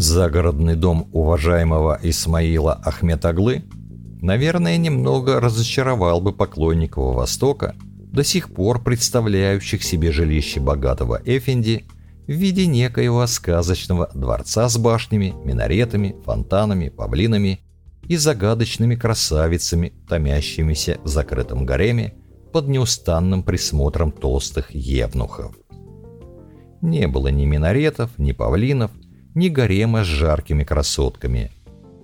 Загородный дом уважаемого Исмаила Ахметаглы, наверное, немного разочаровал бы поклонников Востока, до сих пор представляющих себе жилище богатого Эфенди в виде некоего сказочного дворца с башнями, минаретами, фонтанами, павлинами и загадочными красавицами, томящимися в закрытом гареме под неустанным присмотром толстых евнухов. Не было ни минаретов, ни павлинов, ни гарема с жаркими красотками.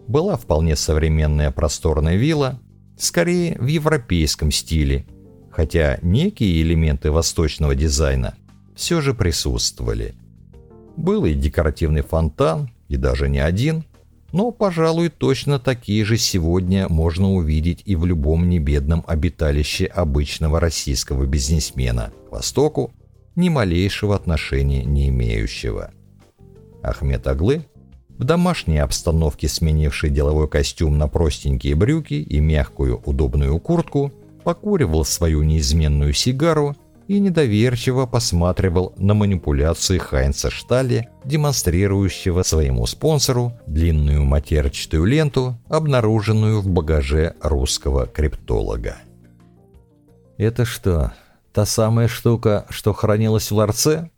Была вполне современная просторная вилла, скорее в европейском стиле, хотя некие элементы восточного дизайна все же присутствовали. Был и декоративный фонтан, и даже не один, но, пожалуй, точно такие же сегодня можно увидеть и в любом небедном обиталище обычного российского бизнесмена к Востоку, ни малейшего отношения не имеющего. Ахмед Аглы, в домашней обстановке сменивший деловой костюм на простенькие брюки и мягкую удобную куртку, покуривал свою неизменную сигару и недоверчиво посматривал на манипуляции Хайнца Штали, демонстрирующего своему спонсору длинную матерчатую ленту, обнаруженную в багаже русского криптолога. «Это что, та самая штука, что хранилась в ларце?»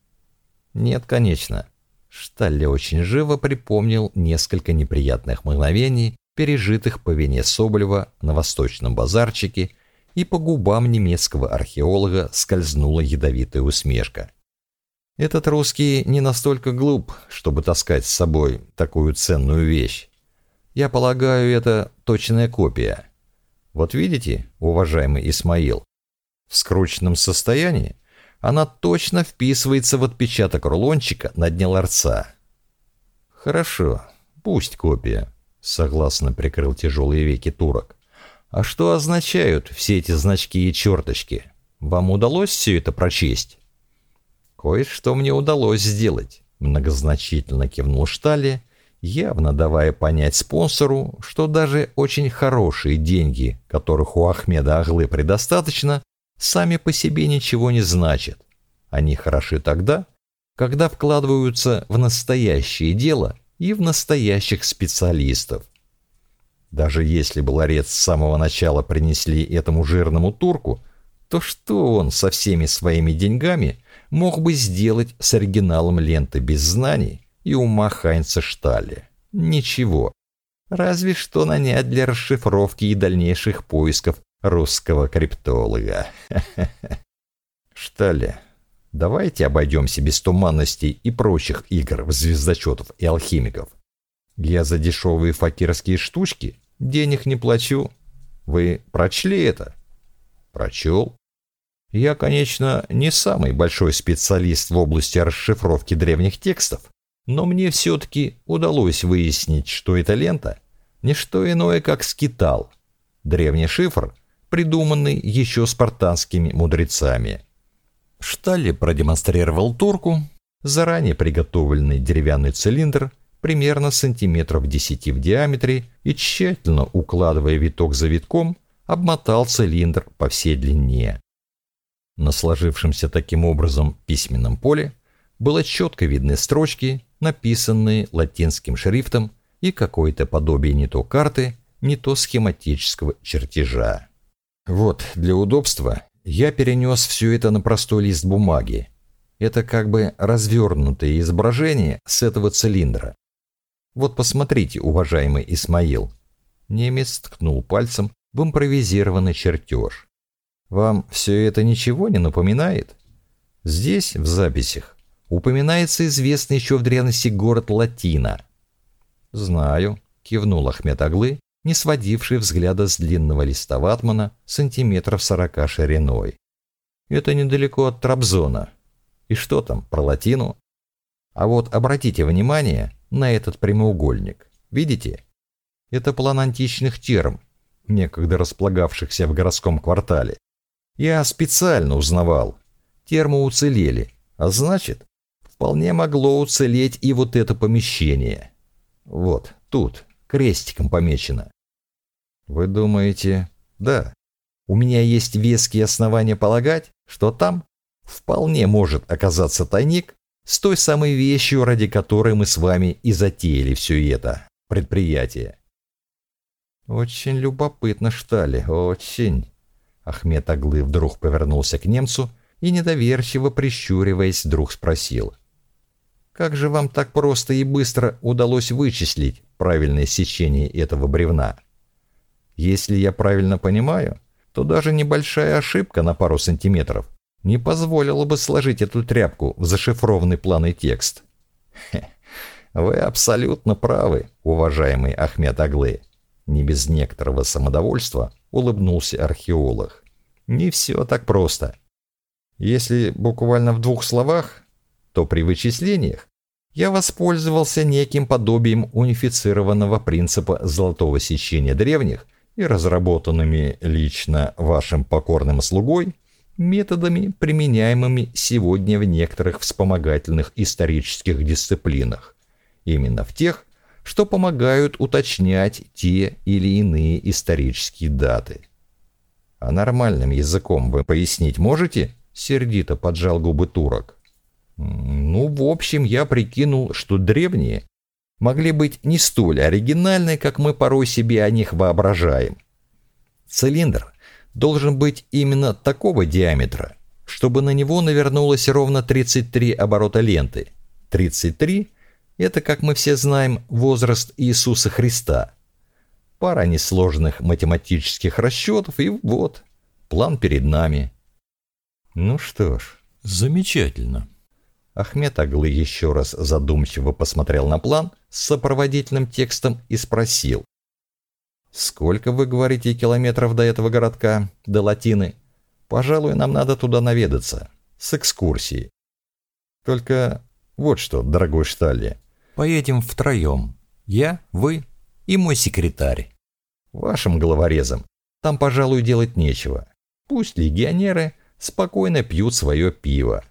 «Нет, конечно. Шталли очень живо припомнил несколько неприятных мгновений, пережитых по вине Соболева на восточном базарчике, и по губам немецкого археолога скользнула ядовитая усмешка. Этот русский не настолько глуп, чтобы таскать с собой такую ценную вещь. Я полагаю, это точная копия. Вот видите, уважаемый Исмаил, в скрученном состоянии она точно вписывается в отпечаток рулончика на дне ларца. Хорошо, пусть копия, согласно прикрыл тяжелые веки турок. А что означают все эти значки и черточки? Вам удалось все это прочесть? Кое-что мне удалось сделать, многозначительно кивнул Штали, явно давая понять спонсору, что даже очень хорошие деньги, которых у Ахмеда Аглы предостаточно, сами по себе ничего не значат. Они хороши тогда, когда вкладываются в настоящее дело и в настоящих специалистов. Даже если бы ларец с самого начала принесли этому жирному турку, то что он со всеми своими деньгами мог бы сделать с оригиналом ленты без знаний и ума Хайнца Шталли? Ничего. Разве что нанять для расшифровки и дальнейших поисков русского криптолога. Шталли, давайте обойдемся без туманностей и прочих игр в звездочетов и алхимиков. Я за дешевые факирские штучки денег не плачу. Вы прочли это? Прочел. Я, конечно, не самый большой специалист в области расшифровки древних текстов, но мне все-таки удалось выяснить, что эта лента – не что иное, как скитал, древний шифр, придуманный еще спартанскими мудрецами. Шталли продемонстрировал турку заранее приготовленный деревянный цилиндр примерно сантиметров 10 в диаметре и, тщательно укладывая виток за витком, обмотал цилиндр по всей длине. На сложившемся таким образом письменном поле было четко видны строчки, написанные латинским шрифтом и какое-то подобие не то карты, не то схематического чертежа. Вот, для удобства я перенес все это на простой лист бумаги. Это как бы развернутое изображение с этого цилиндра. Вот посмотрите, уважаемый Исмаил. Немец ткнул пальцем в импровизированный чертеж. Вам все это ничего не напоминает? Здесь, в записях, упоминается известный еще в древности город Латина. Знаю, кивнул Ахмед Аглы, не сводивший взгляда с длинного листа ватмана сантиметров сорока шириной. Это недалеко от Трабзона. И что там, про Латину? А вот обратите внимание на этот прямоугольник. Видите? Это план античных терм, некогда располагавшихся в городском квартале. Я специально узнавал. Термы уцелели, а значит, вполне могло уцелеть и вот это помещение. Вот, тут, крестиком помечено. Вы думаете, да, у меня есть веские основания полагать, что там вполне может оказаться тайник с той самой вещью, ради которой мы с вами и затеяли все это предприятие. Очень любопытно, что ли, очень. Ахмед Аглы вдруг повернулся к немцу и, недоверчиво прищуриваясь, вдруг спросил. «Как же вам так просто и быстро удалось вычислить правильное сечение этого бревна? Если я правильно понимаю, то даже небольшая ошибка на пару сантиметров не позволила бы сложить эту тряпку в зашифрованный план и текст». Хе, «Вы абсолютно правы, уважаемый Ахмед Аглы», не без некоторого самодовольства улыбнулся археолог. Не все так просто. Если буквально в двух словах, то при вычислениях я воспользовался неким подобием унифицированного принципа золотого сечения древних и разработанными лично вашим покорным слугой методами, применяемыми сегодня в некоторых вспомогательных исторических дисциплинах. Именно в тех, что помогают уточнять те или иные исторические даты. А нормальным языком вы пояснить можете? Сердито поджал губы турок. Ну, в общем, я прикинул, что древние могли быть не столь оригинальны, как мы порой себе о них воображаем. Цилиндр должен быть именно такого диаметра, чтобы на него навернулось ровно 33 оборота ленты. 33 это, как мы все знаем, возраст Иисуса Христа. Пара несложных математических расчетов, и вот, план перед нами. Ну что ж, замечательно. Ахмед Аглы еще раз задумчиво посмотрел на план с сопроводительным текстом и спросил. «Сколько, вы говорите, километров до этого городка, до Латины? Пожалуй, нам надо туда наведаться, с экскурсией. Только вот что, дорогой Шталли, Поедем втроем. Я, вы и мой секретарь. Вашим головорезам там, пожалуй, делать нечего. Пусть легионеры спокойно пьют свое пиво.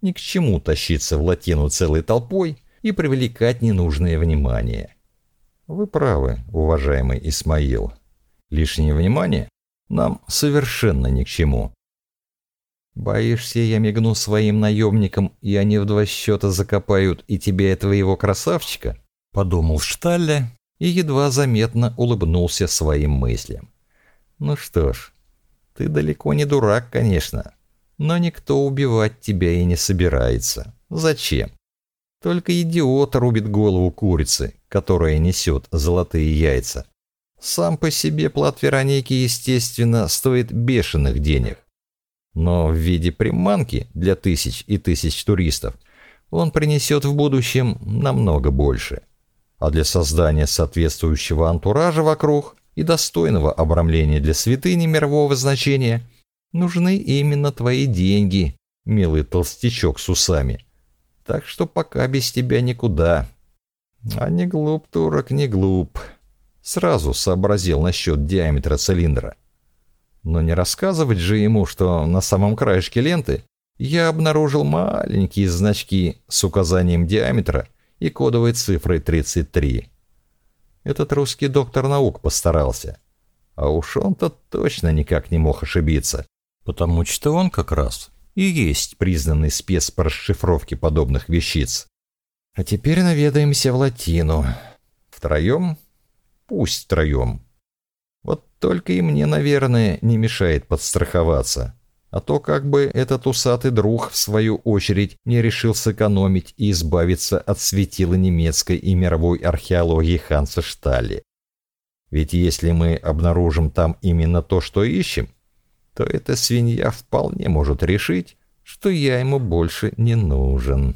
Ни к чему тащиться в латину целой толпой и привлекать ненужное внимание. Вы правы, уважаемый Исмаил. Лишнее внимание нам совершенно ни к чему. Боишься, я мигну своим наемникам, и они в два счета закопают и тебе, и твоего красавчика?» Подумал Шталле и едва заметно улыбнулся своим мыслям. «Ну что ж, ты далеко не дурак, конечно, но никто убивать тебя и не собирается. Зачем? Только идиот рубит голову курицы, которая несет золотые яйца. Сам по себе плат Вероники, естественно, стоит бешеных денег но в виде приманки для тысяч и тысяч туристов он принесет в будущем намного больше. А для создания соответствующего антуража вокруг и достойного обрамления для святыни мирового значения нужны именно твои деньги, милый толстячок с усами. Так что пока без тебя никуда. А не глуп, турок, не глуп. Сразу сообразил насчет диаметра цилиндра. Но не рассказывать же ему, что на самом краешке ленты я обнаружил маленькие значки с указанием диаметра и кодовой цифрой 33. Этот русский доктор наук постарался. А уж он-то точно никак не мог ошибиться, потому что он как раз и есть признанный спец по расшифровке подобных вещиц. А теперь наведаемся в латину. Втроем? Пусть втроем. Вот только и мне, наверное, не мешает подстраховаться. А то как бы этот усатый друг, в свою очередь, не решил сэкономить и избавиться от светила немецкой и мировой археологии Ханса Шталли. Ведь если мы обнаружим там именно то, что ищем, то эта свинья вполне может решить, что я ему больше не нужен».